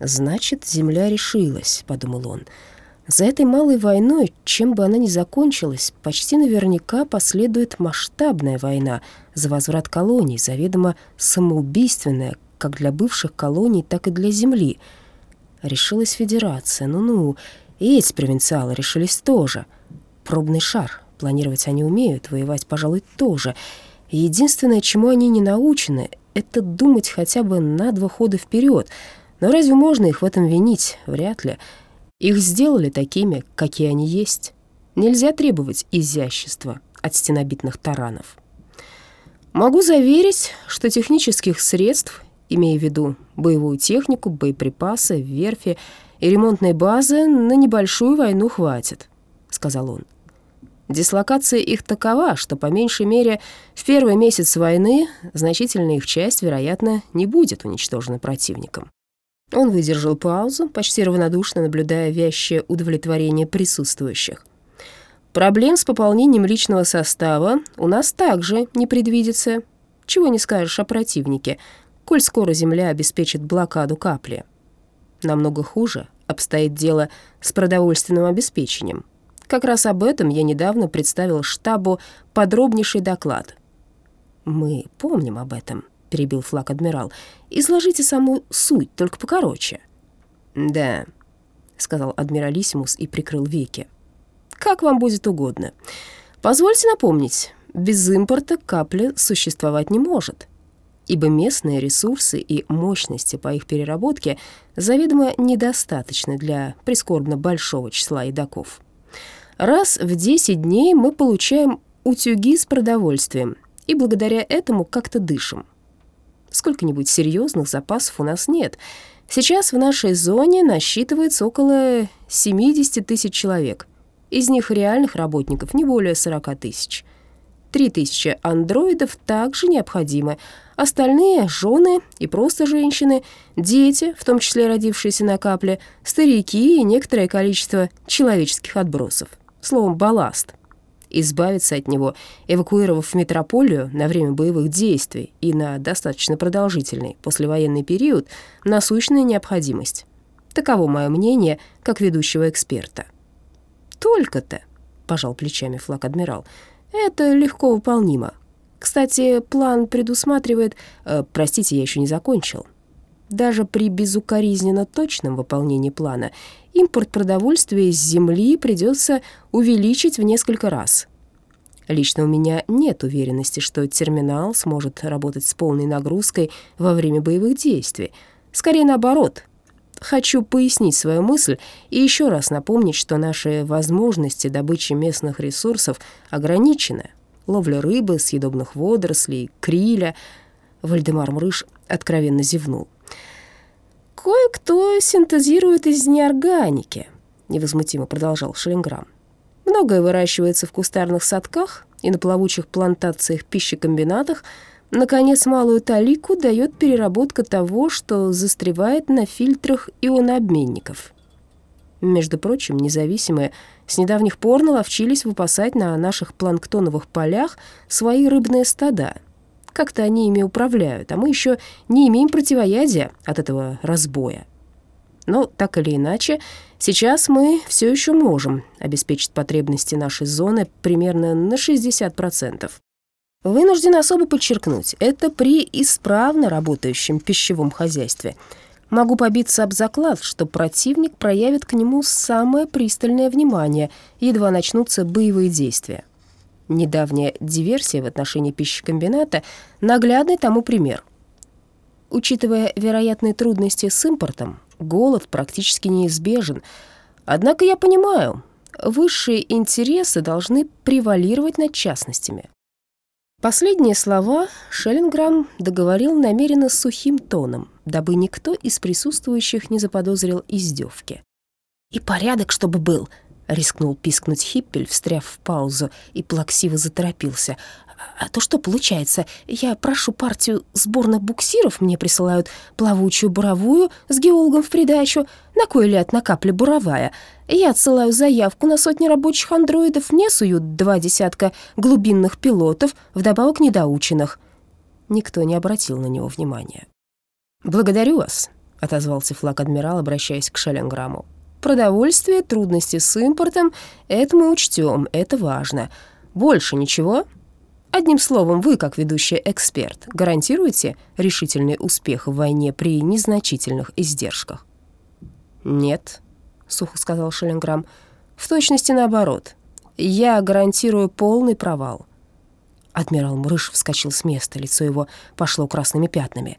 «Значит, земля решилась», — подумал он. «За этой малой войной, чем бы она ни закончилась, почти наверняка последует масштабная война за возврат колоний, заведомо самоубийственная, как для бывших колоний, так и для земли. Решилась федерация, ну-ну, и эти провинциалы решились тоже. Пробный шар, планировать они умеют, воевать, пожалуй, тоже. Единственное, чему они не научены, это думать хотя бы на два хода вперед — но разве можно их в этом винить? Вряд ли. Их сделали такими, какие они есть. Нельзя требовать изящества от стенобитных таранов. Могу заверить, что технических средств, имея в виду боевую технику, боеприпасы, верфи и ремонтные базы, на небольшую войну хватит, — сказал он. Дислокация их такова, что по меньшей мере в первый месяц войны значительная их часть, вероятно, не будет уничтожена противником. Он выдержал паузу, почти равнодушно наблюдая вязчее удовлетворение присутствующих. «Проблем с пополнением личного состава у нас также не предвидится. Чего не скажешь о противнике, коль скоро Земля обеспечит блокаду капли. Намного хуже обстоит дело с продовольственным обеспечением. Как раз об этом я недавно представил штабу подробнейший доклад. Мы помним об этом». — перебил флаг адмирал. «Изложите саму суть, только покороче». «Да», — сказал адмиралиссимус и прикрыл веки. «Как вам будет угодно. Позвольте напомнить, без импорта капля существовать не может, ибо местные ресурсы и мощности по их переработке заведомо недостаточны для прискорбно большого числа едоков. Раз в 10 дней мы получаем утюги с продовольствием, и благодаря этому как-то дышим. Сколько-нибудь серьезных запасов у нас нет. Сейчас в нашей зоне насчитывается около 70 тысяч человек. Из них реальных работников не более 40 тысяч. Три тысячи андроидов также необходимы. Остальные — жены и просто женщины, дети, в том числе родившиеся на капле, старики и некоторое количество человеческих отбросов. Словом, балласт избавиться от него, эвакуировав в метрополию на время боевых действий и на достаточно продолжительный послевоенный период, насущная необходимость. Таково мое мнение, как ведущего эксперта. «Только-то», — пожал плечами флаг-адмирал, — «это легко выполнимо. Кстати, план предусматривает... Э, простите, я еще не закончил». Даже при безукоризненно точном выполнении плана импорт продовольствия из земли придется увеличить в несколько раз. Лично у меня нет уверенности, что терминал сможет работать с полной нагрузкой во время боевых действий. Скорее наоборот. Хочу пояснить свою мысль и еще раз напомнить, что наши возможности добычи местных ресурсов ограничены. Ловля рыбы, съедобных водорослей, криля. Вальдемар Мрыш откровенно зевнул. «Кое-кто синтезирует из неорганики», — невозмутимо продолжал Шеллинграм. «Многое выращивается в кустарных садках и на плавучих плантациях пищекомбинатах. Наконец, малую талику дает переработка того, что застревает на фильтрах ионообменников». Между прочим, независимые с недавних пор наловчились выпасать на наших планктоновых полях свои рыбные стада — как-то они ими управляют, а мы еще не имеем противоядия от этого разбоя. Но так или иначе, сейчас мы все еще можем обеспечить потребности нашей зоны примерно на 60%. Вынужден особо подчеркнуть, это при исправно работающем пищевом хозяйстве. Могу побиться об заклад, что противник проявит к нему самое пристальное внимание, едва начнутся боевые действия. Недавняя диверсия в отношении пищекомбината — наглядный тому пример. Учитывая вероятные трудности с импортом, голод практически неизбежен. Однако я понимаю, высшие интересы должны превалировать над частностями. Последние слова Шеллинграм договорил намеренно сухим тоном, дабы никто из присутствующих не заподозрил издевки. «И порядок, чтобы был», Рискнул пискнуть Хиппель, встряв в паузу, и плаксиво заторопился. «А то что получается? Я прошу партию сборных буксиров, мне присылают плавучую буровую с геологом в придачу. На кой ляд на капле буровая? Я отсылаю заявку на сотни рабочих андроидов, мне суют два десятка глубинных пилотов, вдобавок недоученных». Никто не обратил на него внимания. «Благодарю вас», — отозвался флаг-адмирал, обращаясь к Шеллинграмму. «Продовольствие, трудности с импортом — это мы учтем, это важно. Больше ничего?» Одним словом, вы, как ведущий эксперт, гарантируете решительный успех в войне при незначительных издержках? «Нет», — сухо сказал Шеллинграм, — «в точности наоборот. Я гарантирую полный провал». Адмирал Мрыш вскочил с места, лицо его пошло красными пятнами.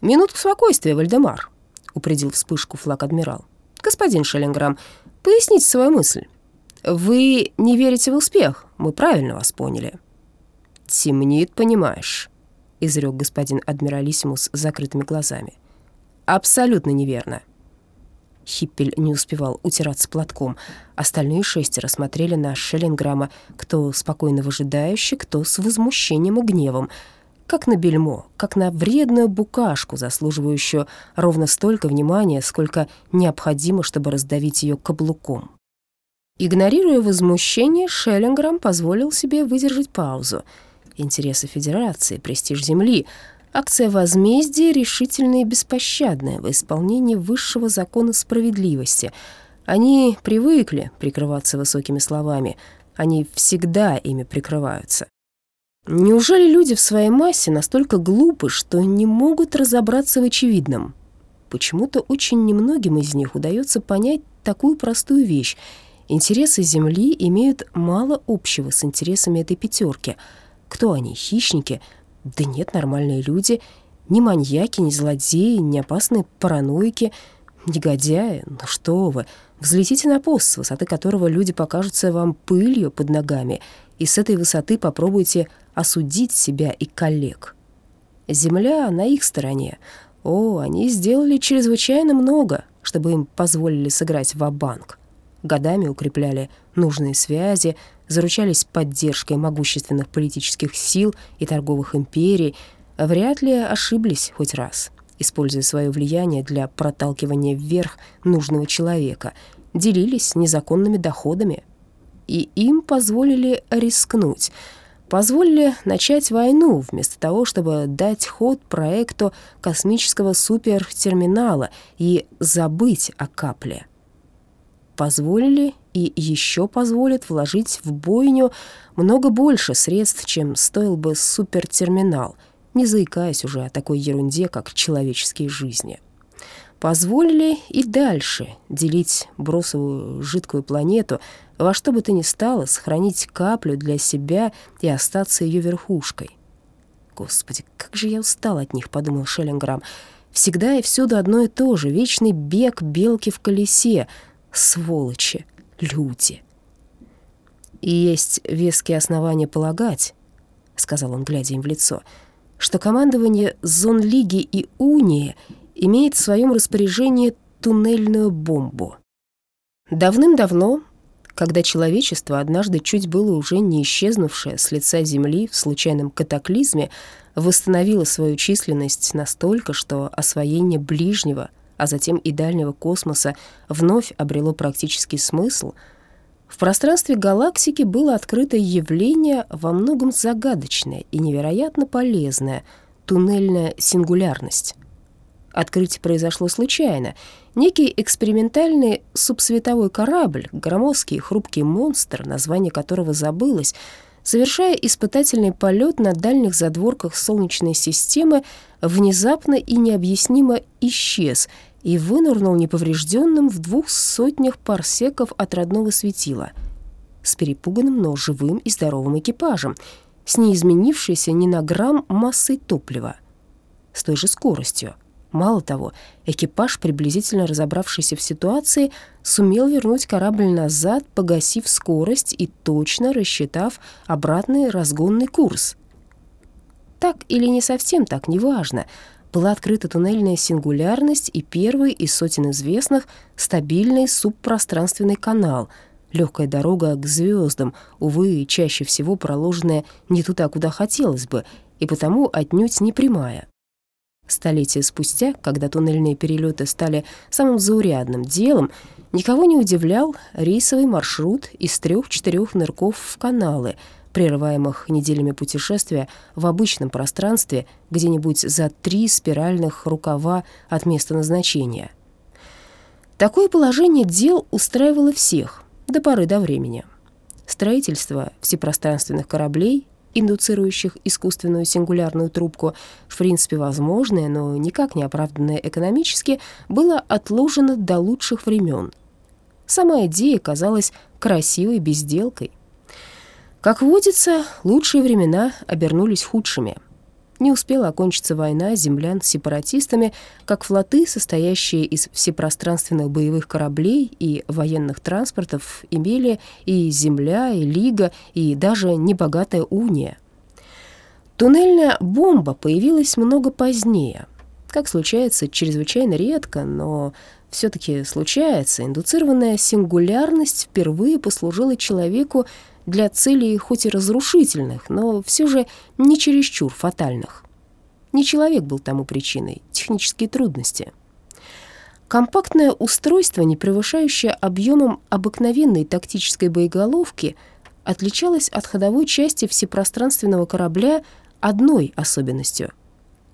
«Минутку спокойствия, Вальдемар», — упредил вспышку флаг адмирал. «Господин Шеллинграм, поясните свою мысль. Вы не верите в успех, мы правильно вас поняли». «Темнит, понимаешь», — изрек господин Адмиралиссимус с закрытыми глазами. «Абсолютно неверно». Хиппель не успевал утираться платком. Остальные шестеро смотрели на Шеллинграма, кто спокойно выжидающий, кто с возмущением и гневом, как на бельмо, как на вредную букашку, заслуживающую ровно столько внимания, сколько необходимо, чтобы раздавить ее каблуком. Игнорируя возмущение, Шеллинграм позволил себе выдержать паузу — интересы Федерации, престиж Земли. Акция возмездия решительная и беспощадная в исполнении высшего закона справедливости. Они привыкли прикрываться высокими словами. Они всегда ими прикрываются. Неужели люди в своей массе настолько глупы, что не могут разобраться в очевидном? Почему-то очень немногим из них удается понять такую простую вещь. Интересы Земли имеют мало общего с интересами этой пятерки — кто они, хищники? Да нет, нормальные люди. Ни маньяки, ни злодеи, ни опасные параноики, негодяи. Ну что вы, взлетите на пост, с высоты которого люди покажутся вам пылью под ногами, и с этой высоты попробуйте осудить себя и коллег. Земля на их стороне. О, они сделали чрезвычайно много, чтобы им позволили сыграть в банк Годами укрепляли нужные связи, заручались поддержкой могущественных политических сил и торговых империй, вряд ли ошиблись хоть раз, используя свое влияние для проталкивания вверх нужного человека, делились незаконными доходами. И им позволили рискнуть, позволили начать войну вместо того, чтобы дать ход проекту космического супертерминала и забыть о капле позволили и еще позволят вложить в бойню много больше средств, чем стоил бы супертерминал, не заикаясь уже о такой ерунде, как человеческие жизни. Позволили и дальше делить бросовую жидкую планету во что бы то ни стало, сохранить каплю для себя и остаться ее верхушкой. «Господи, как же я устал от них», — подумал Шеллинграм. «Всегда и всюду одно и то же, вечный бег белки в колесе, сволочи, люди. И есть веские основания полагать, сказал он, глядя им в лицо, что командование зон Лиги и Унии имеет в своем распоряжении туннельную бомбу. Давным-давно, когда человечество, однажды чуть было уже не исчезнувшее с лица Земли в случайном катаклизме, восстановило свою численность настолько, что освоение ближнего а затем и дальнего космоса вновь обрело практический смысл, в пространстве галактики было открыто явление во многом загадочное и невероятно полезное — туннельная сингулярность. Открытие произошло случайно. Некий экспериментальный субсветовой корабль, громоздкий хрупкий монстр, название которого забылось, совершая испытательный полет на дальних задворках Солнечной системы, внезапно и необъяснимо исчез — и вынырнул неповрежденным в двух сотнях парсеков от родного светила, с перепуганным, но живым и здоровым экипажем, с неизменившейся ни на грамм массой топлива, с той же скоростью. Мало того, экипаж, приблизительно разобравшийся в ситуации, сумел вернуть корабль назад, погасив скорость и точно рассчитав обратный разгонный курс. Так или не совсем так, неважно — была открыта туннельная сингулярность и первый из сотен известных стабильный субпространственный канал, легкая дорога к звездам, увы, чаще всего проложенная не туда, куда хотелось бы, и потому отнюдь не прямая. Столетия спустя, когда туннельные перелеты стали самым заурядным делом, никого не удивлял рейсовый маршрут из трех-четырех нырков в каналы, прерываемых неделями путешествия в обычном пространстве где-нибудь за три спиральных рукава от места назначения. Такое положение дел устраивало всех до поры до времени. Строительство всепространственных кораблей индуцирующих искусственную сингулярную трубку, в принципе возможное, но никак не оправданное экономически, было отложено до лучших времен. Сама идея казалась красивой безделкой. Как водится, лучшие времена обернулись худшими. Не успела окончиться война землян с сепаратистами, как флоты, состоящие из всепространственных боевых кораблей и военных транспортов, имели и земля, и лига, и даже небогатая уния. Туннельная бомба появилась много позднее. Как случается, чрезвычайно редко, но все-таки случается, индуцированная сингулярность впервые послужила человеку для целей хоть и разрушительных, но все же не чересчур фатальных. Не человек был тому причиной, технические трудности. Компактное устройство, не превышающее объемом обыкновенной тактической боеголовки, отличалось от ходовой части всепространственного корабля одной особенностью.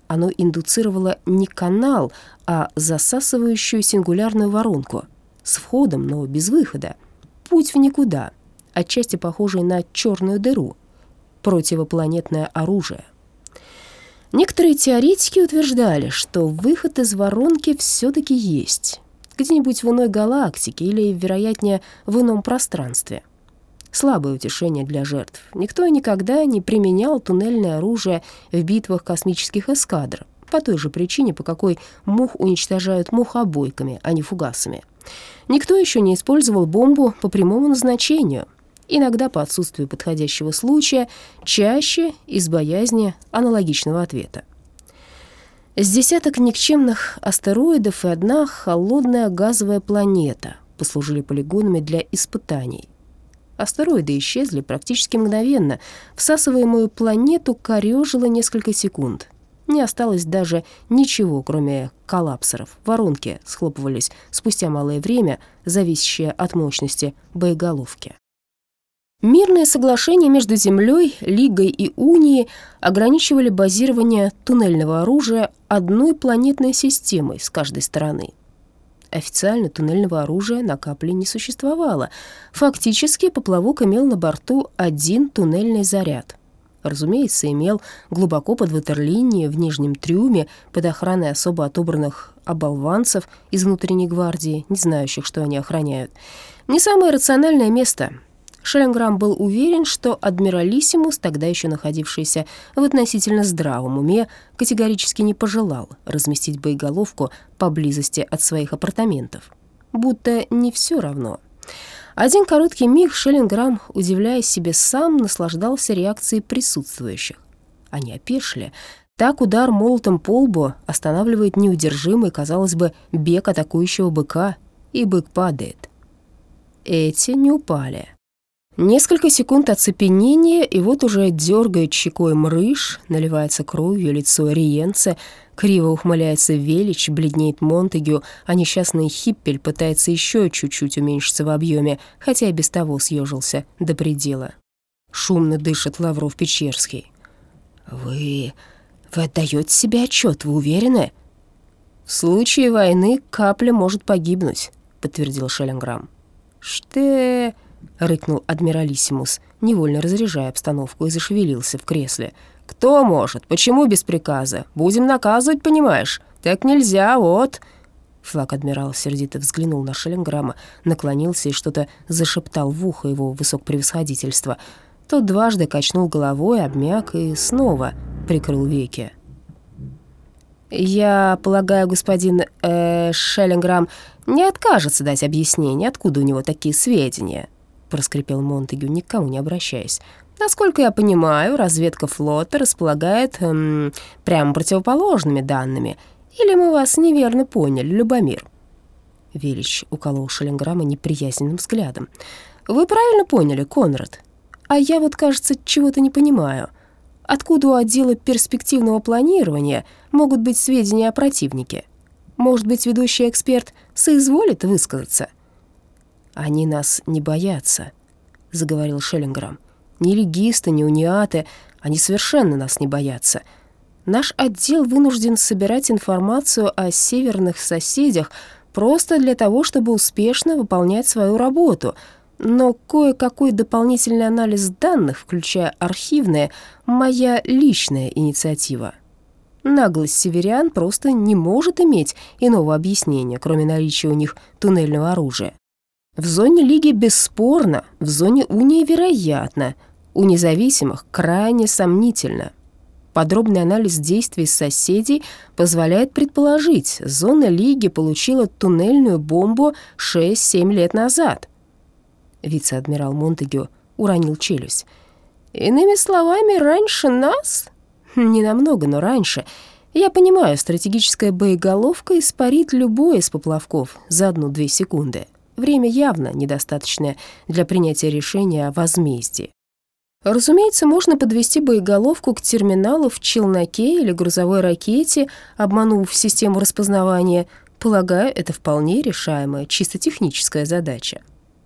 Оно индуцировало не канал, а засасывающую сингулярную воронку с входом, но без выхода. Путь в никуда — отчасти похожий на черную дыру, противопланетное оружие. Некоторые теоретики утверждали, что выход из воронки все-таки есть, где-нибудь в иной галактике или, вероятнее, в ином пространстве. Слабое утешение для жертв. Никто никогда не применял туннельное оружие в битвах космических эскадр, по той же причине, по какой мух уничтожают мухобойками, а не фугасами. Никто еще не использовал бомбу по прямому назначению, иногда по отсутствию подходящего случая, чаще из боязни аналогичного ответа. С десяток никчемных астероидов и одна холодная газовая планета послужили полигонами для испытаний. Астероиды исчезли практически мгновенно. Всасываемую планету корёжило несколько секунд. Не осталось даже ничего, кроме коллапсоров. Воронки схлопывались спустя малое время, зависящее от мощности боеголовки. Мирные соглашения между Землей, Лигой и Унией ограничивали базирование туннельного оружия одной планетной системой с каждой стороны. Официально туннельного оружия на капле не существовало. Фактически поплавок имел на борту один туннельный заряд. Разумеется, имел глубоко под ватерлинией в нижнем трюме под охраной особо отобранных оболванцев из внутренней гвардии, не знающих, что они охраняют. Не самое рациональное место — Шелленграм был уверен, что адмиралиссимус, тогда еще находившийся в относительно здравом уме, категорически не пожелал разместить боеголовку поблизости от своих апартаментов. Будто не все равно. Один короткий миг Шелленграм, удивляясь себе сам, наслаждался реакцией присутствующих. Они опешили. Так удар молотом по лбу останавливает неудержимый, казалось бы, бег атакующего быка, и бык падает. Эти не упали. Несколько секунд оцепенения, и вот уже дергает щекой мрыш, наливается кровью лицо Риенце, криво ухмыляется Велич, бледнеет Монтегю, а несчастный Хиппель пытается еще чуть-чуть уменьшиться в объеме, хотя и без того съежился до предела. Шумно дышит Лавров Печерский. «Вы... вы отдаете себе отчет, вы уверены?» «В случае войны капля может погибнуть», — подтвердил Шелленграм. «Что...» — рыкнул адмиралиссимус, невольно разряжая обстановку, и зашевелился в кресле. «Кто может? Почему без приказа? Будем наказывать, понимаешь? Так нельзя, вот!» Флаг адмирал сердито взглянул на Шелленграма, наклонился и что-то зашептал в ухо его высокопревосходительства. Тот дважды качнул головой, обмяк и снова прикрыл веки. «Я полагаю, господин э, Шелленграм не откажется дать объяснение, откуда у него такие сведения», проскрипел Монтегю, никому не обращаясь. Насколько я понимаю, разведка флота располагает эм, прямо противоположными данными. Или мы вас неверно поняли, Любомир?» Велич уколол Шелленграма неприязненным взглядом. «Вы правильно поняли, Конрад? А я вот, кажется, чего-то не понимаю. Откуда у отдела перспективного планирования могут быть сведения о противнике? Может быть, ведущий эксперт соизволит высказаться?» «Они нас не боятся», — заговорил Шеллинграм. Ни легисты, ни униаты, они совершенно нас не боятся. Наш отдел вынужден собирать информацию о северных соседях просто для того, чтобы успешно выполнять свою работу. Но кое-какой дополнительный анализ данных, включая архивные, моя личная инициатива. Наглость северян просто не может иметь иного объяснения, кроме наличия у них туннельного оружия. В зоне Лиги бесспорно, в зоне Унии вероятно, у независимых крайне сомнительно. Подробный анализ действий соседей позволяет предположить, зона Лиги получила туннельную бомбу 6-7 лет назад. Вице-адмирал Монтегю уронил челюсть. «Иными словами, раньше нас?» Не намного, но раньше. Я понимаю, стратегическая боеголовка испарит любой из поплавков за одну-две секунды. Время явно недостаточное для принятия решения о возмездии. Разумеется, можно подвести боеголовку к терминалу в челноке или грузовой ракете, обманув систему распознавания. Полагаю, это вполне решаемая, чисто техническая задача.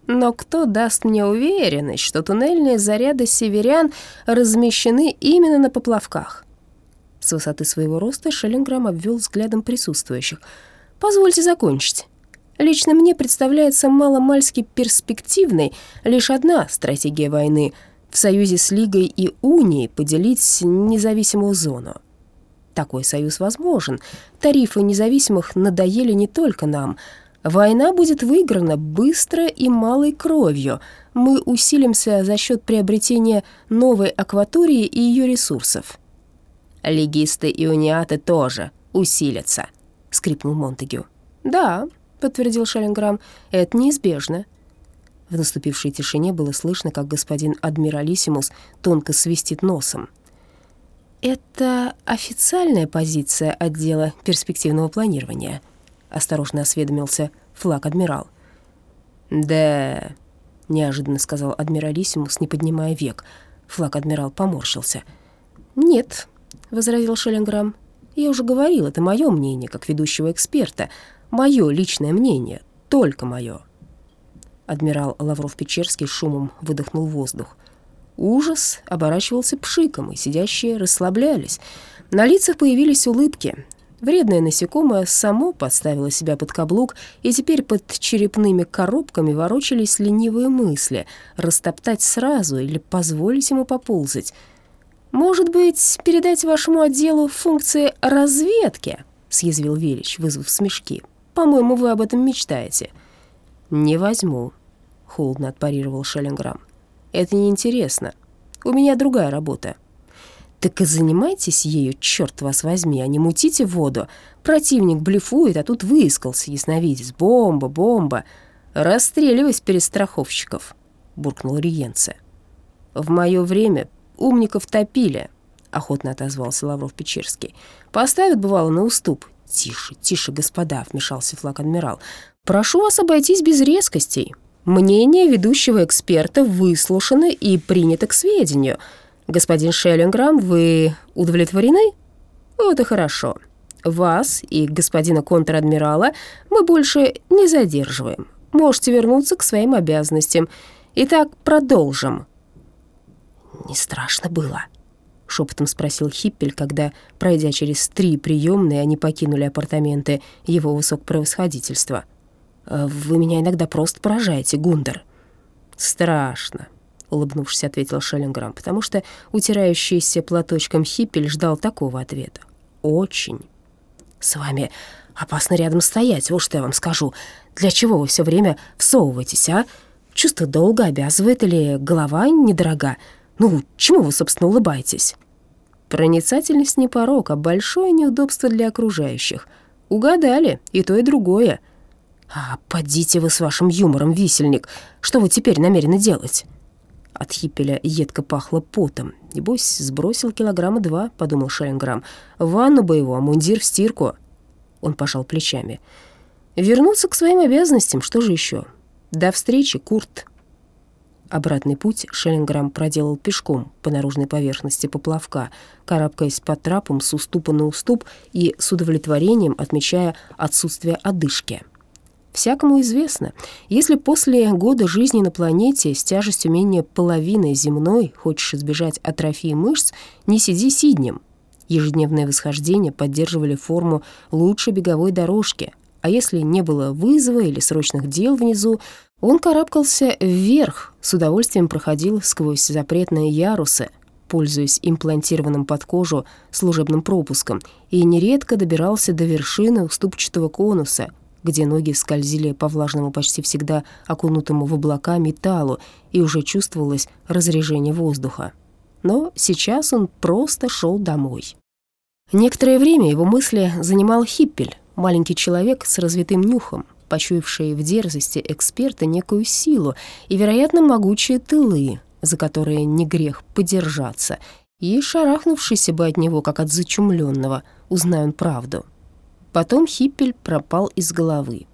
Но кто даст мне уверенность, что туннельные заряды северян размещены именно на поплавках? С высоты своего роста Шеллинграм обвел взглядом присутствующих. «Позвольте закончить. Лично мне представляется маломальски перспективной лишь одна стратегия войны — в союзе с Лигой и Унией поделить независимую зону. Такой союз возможен. Тарифы независимых надоели не только нам — Война будет выиграна быстро и малой кровью. Мы усилимся за счет приобретения новой акватории и ее ресурсов. Легисты и униаты тоже усилятся, скрипнул Монтегю. Да, подтвердил Шеллинграм, это неизбежно. В наступившей тишине было слышно, как господин адмиралиссимус тонко свистит носом. «Это официальная позиция отдела перспективного планирования», — осторожно осведомился флаг-адмирал. «Да...» — неожиданно сказал адмиралиссимус, не поднимая век. Флаг-адмирал поморщился. «Нет», — возразил Шеллинграм. «Я уже говорил, это мое мнение, как ведущего эксперта. Мое личное мнение, только мое». Адмирал Лавров-Печерский шумом выдохнул воздух. Ужас оборачивался пшиком, и сидящие расслаблялись. На лицах появились улыбки. Вредное насекомое само подставило себя под каблук, и теперь под черепными коробками ворочались ленивые мысли — растоптать сразу или позволить ему поползать. «Может быть, передать вашему отделу функции разведки?» — съязвил Велич, вызвав смешки. «По-моему, вы об этом мечтаете». «Не возьму», — холодно отпарировал Шеллинграм. «Это неинтересно. У меня другая работа». Так и занимайтесь ею, черт вас возьми, а не мутите воду. Противник блефует, а тут выискался ясновидец. Бомба, бомба. Расстреливайся перестраховщиков, буркнул Риенце. В мое время умников топили, охотно отозвался Лавров-Печерский. Поставят, бывало, на уступ. Тише, тише, господа, вмешался флаг-адмирал. Прошу вас обойтись без резкостей. Мнение ведущего эксперта выслушано и принято к сведению — «Господин Шеллинграм, вы удовлетворены?» «Вот и хорошо. Вас и господина контр-адмирала мы больше не задерживаем. Можете вернуться к своим обязанностям. Итак, продолжим». «Не страшно было?» — шепотом спросил Хиппель, когда, пройдя через три приемные, они покинули апартаменты его высокопревосходительства. «Вы меня иногда просто поражаете, Гундер». «Страшно», — улыбнувшись, ответил Шеллинграм, потому что утирающийся платочком Хиппель ждал такого ответа. «Очень». «С вами опасно рядом стоять, вот что я вам скажу. Для чего вы все время всовываетесь, а? Чувство долга обязывает или голова недорога? Ну, чему вы, собственно, улыбаетесь?» Проницательность не порог, а большое неудобство для окружающих. Угадали, и то, и другое. «А подите вы с вашим юмором, висельник. Что вы теперь намерены делать?» От Хиппеля едко пахло потом. «Небось, сбросил килограмма два», — подумал Шеллинграм. «Ванну бы его, а мундир в стирку». Он пожал плечами. «Вернуться к своим обязанностям, что же еще? До встречи, Курт». Обратный путь Шеллинграм проделал пешком по наружной поверхности поплавка, карабкаясь по трапам с уступа на уступ и с удовлетворением отмечая отсутствие одышки. Всякому известно, если после года жизни на планете с тяжестью менее половины земной хочешь избежать атрофии мышц, не сиди сиднем. Ежедневные восхождения поддерживали форму лучшей беговой дорожки, а если не было вызова или срочных дел внизу, он карабкался вверх, с удовольствием проходил сквозь запретные ярусы, пользуясь имплантированным под кожу служебным пропуском, и нередко добирался до вершины уступчатого конуса, где ноги скользили по влажному почти всегда окунутому в облака металлу, и уже чувствовалось разрежение воздуха. Но сейчас он просто шел домой. Некоторое время его мысли занимал Хиппель, маленький человек с развитым нюхом, почуявший в дерзости эксперта некую силу и, вероятно, могучие тылы, за которые не грех подержаться, и шарахнувшийся бы от него, как от зачумленного, узнай он правду. Потом Хиппель пропал из головы.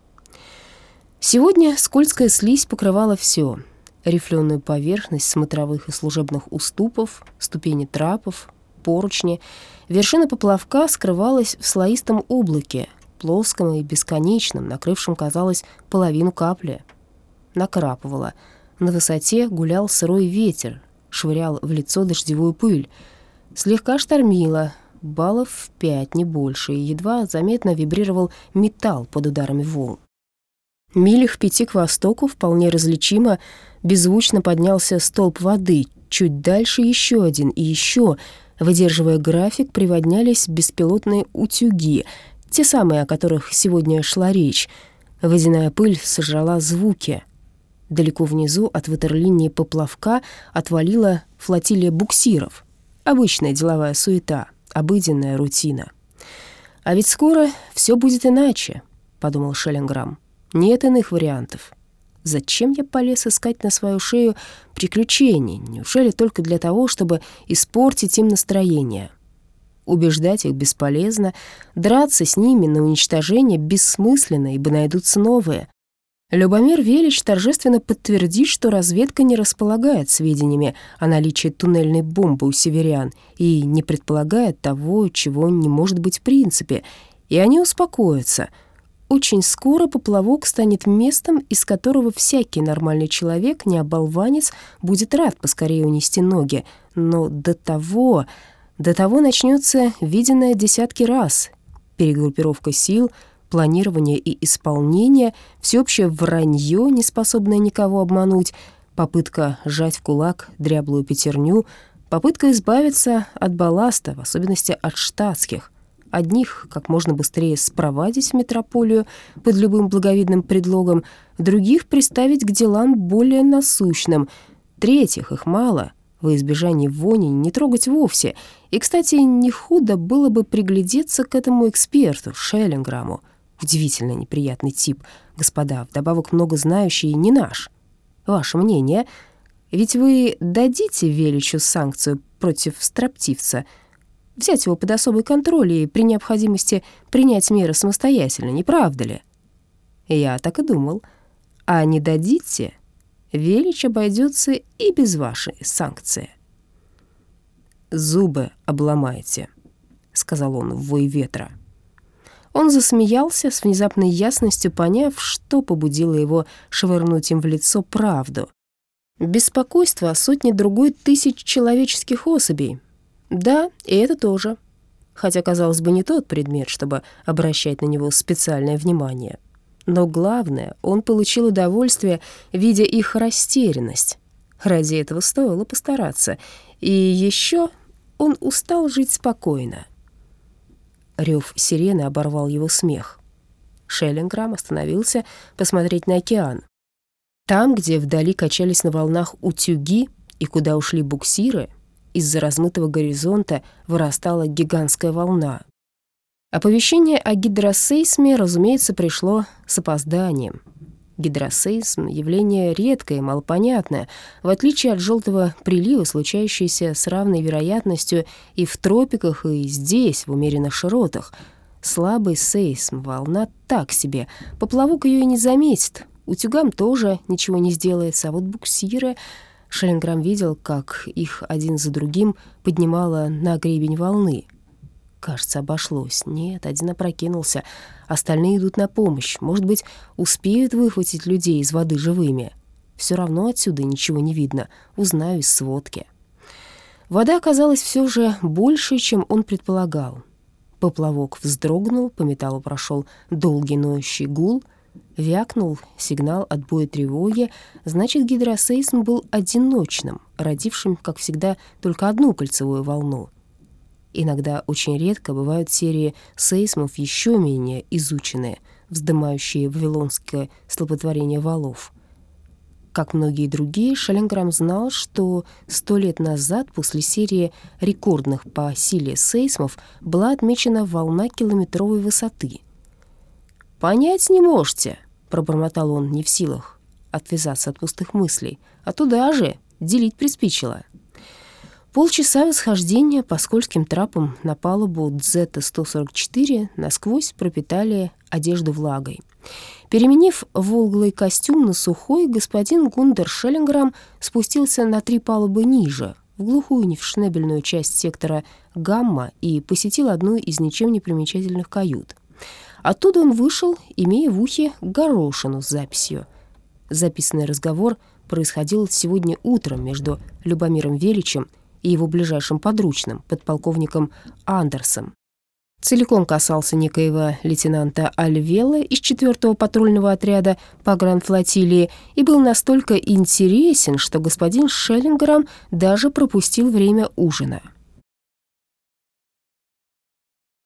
Сегодня скользкая слизь покрывала все: рифленую поверхность смотровых и служебных уступов, ступени трапов, поручни. Вершина поплавка скрывалась в слоистом облаке, плоском и бесконечном, накрывшем, казалось, половину капли. Накрапывало. На высоте гулял сырой ветер, швырял в лицо дождевую пыль. Слегка штормило, баллов в пять, не больше, и едва заметно вибрировал металл под ударами волн. Милях пяти к востоку вполне различимо беззвучно поднялся столб воды, чуть дальше еще один и еще, выдерживая график, приводнялись беспилотные утюги — те самые, о которых сегодня шла речь. Водяная пыль сожрала звуки. Далеко внизу от ватерлинии поплавка отвалила флотилия буксиров. Обычная деловая суета, обыденная рутина. «А ведь скоро все будет иначе», — подумал Шеллинграм. «Нет иных вариантов. Зачем я полез искать на свою шею приключений? Неужели только для того, чтобы испортить им настроение?» Убеждать их бесполезно, драться с ними на уничтожение бессмысленно, ибо найдутся новые. Любомир Велич торжественно подтвердит, что разведка не располагает сведениями о наличии туннельной бомбы у северян и не предполагает того, чего не может быть в принципе, и они успокоятся. Очень скоро поплавок станет местом, из которого всякий нормальный человек, не оболванец, будет рад поскорее унести ноги, но до того... До того начнется виденное десятки раз. Перегруппировка сил, планирование и исполнение, всеобщее вранье, не способное никого обмануть, попытка сжать в кулак дряблую пятерню, попытка избавиться от балласта, в особенности от штатских. Одних как можно быстрее спровадить в метрополию под любым благовидным предлогом, других приставить к делам более насущным, третьих, их мало — во избежание вони не трогать вовсе. И, кстати, не худо было бы приглядеться к этому эксперту, Шеллинграму. Удивительно неприятный тип, господа, вдобавок много знающий не наш. Ваше мнение? Ведь вы дадите Величу санкцию против строптивца, взять его под особый контроль и при необходимости принять меры самостоятельно, не правда ли? Я так и думал. А не дадите, Велич обойдется и без вашей санкции. «Зубы обломайте», — сказал он в вой ветра. Он засмеялся с внезапной ясностью, поняв, что побудило его швырнуть им в лицо правду. Беспокойство о сотне другой тысяч человеческих особей. Да, и это тоже. Хотя, казалось бы, не тот предмет, чтобы обращать на него специальное внимание. Но главное, он получил удовольствие, видя их растерянность. Ради этого стоило постараться. И еще он устал жить спокойно. Рев сирены оборвал его смех. Шеллинграм остановился посмотреть на океан. Там, где вдали качались на волнах утюги и куда ушли буксиры, из-за размытого горизонта вырастала гигантская волна. Оповещение о гидросейсме, разумеется, пришло с опозданием. Гидросейсм — явление редкое малопонятное, в отличие от желтого прилива, случающееся с равной вероятностью и в тропиках, и здесь, в умеренных широтах. Слабый сейсм, волна так себе, поплавок ее и не заметит, утюгам тоже ничего не сделается, а вот буксиры... Шеллинграм видел, как их один за другим поднимало на гребень волны — Кажется, обошлось. Нет, один опрокинулся. Остальные идут на помощь. Может быть, успеют выхватить людей из воды живыми. Все равно отсюда ничего не видно. Узнаю из сводки. Вода оказалась все же больше, чем он предполагал. Поплавок вздрогнул, по металлу прошел долгий ноющий гул, вякнул сигнал отбоя тревоги, значит, гидросейсм был одиночным, родившим, как всегда, только одну кольцевую волну. Иногда очень редко бывают серии сейсмов еще менее изученные, вздымающие вавилонское слаботворение валов. Как многие другие, Шелленграм знал, что сто лет назад после серии рекордных по силе сейсмов была отмечена волна километровой высоты. «Понять не можете», — пробормотал он не в силах отвязаться от пустых мыслей, «а туда же делить приспичило». Полчаса восхождения по скользким трапам на палубу Дзета-144 насквозь пропитали одежду влагой. Переменив волглый костюм на сухой, господин Гундер Шеллинграм спустился на три палубы ниже, в глухую невшнебельную часть сектора «Гамма» и посетил одну из ничем не примечательных кают. Оттуда он вышел, имея в ухе горошину с записью. Записанный разговор происходил сегодня утром между Любомиром Величем и его ближайшим подручным, подполковником Андерсом. Целиком касался некоего лейтенанта Альвела из 4-го патрульного отряда погранфлотилии и был настолько интересен, что господин Шеллингером даже пропустил время ужина.